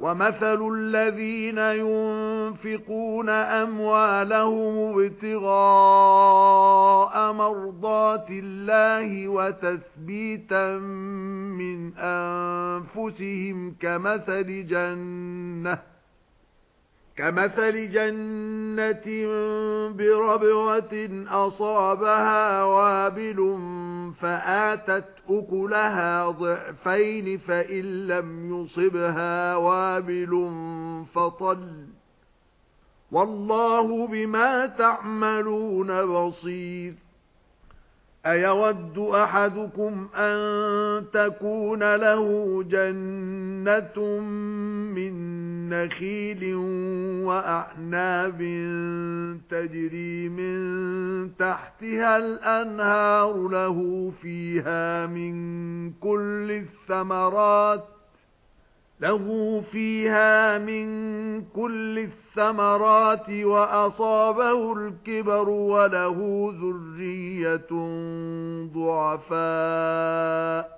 وَمَثَلُ الَّذِينَ يُنفِقُونَ أَمْوَالَهُمْ ابْتِغَاءَ مَرْضَاتِ اللَّهِ وَتَثْبِيتًا مِنْ أَنفُسِهِمْ كَمَثَلِ جَنَّةٍ كَمَثَلِ جَنَّةٍ بِرَبْوَةٍ أَصَابَهَا وَابِلٌ فَآتَتْ أُكُلَهَا ضِعْفَيْنِ فَإِن لَّمْ يُصِبْهَا وَابِلٌ فَطَلٌّ. وَاللَّهُ بِمَا تَعْمَلُونَ بَصِيرٌ. أَيَوَدُّ أَحَدُكُمْ أَن تَكُونَ لَهُ جَنَّةٌ مِّن نَّخِيلٍ وَأَعْنَابٍ تَجْرِي مِن تَحْتِهَا الْأَنْهَارُ لَهُ فِيهَا مِن كُلِّ الثَّمَرَاتِ له فيها من كل الثمرات وأصابه الكبر وله ذرية ضعفاء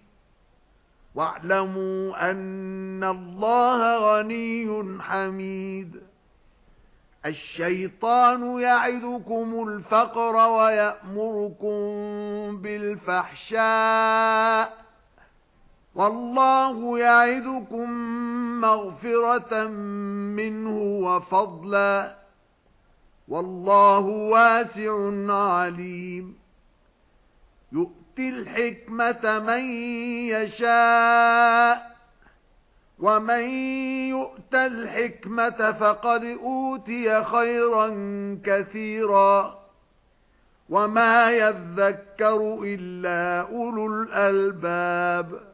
وَاعْلَمُوا أَنَّ اللَّهَ غَنِيٌّ حَمِيدٌ. الشَّيْطَانُ يَعِدُكُمُ الْفَقْرَ وَيَأْمُرُكُم بِالْفَحْشَاءِ. وَاللَّهُ يَعِدُكُم مَّغْفِرَةً مِنْهُ وَفَضْلًا. وَاللَّهُ وَاسِعٌ عَلِيمٌ. يُؤْتِي الْحِكْمَةَ مَن يَشَاءُ وَمَن يُؤْتَ الْحِكْمَةَ فَقَدْ أُوتِيَ خَيْرًا كَثِيرًا وَمَا يَذَّكَّرُ إِلَّا أُولُو الْأَلْبَابِ.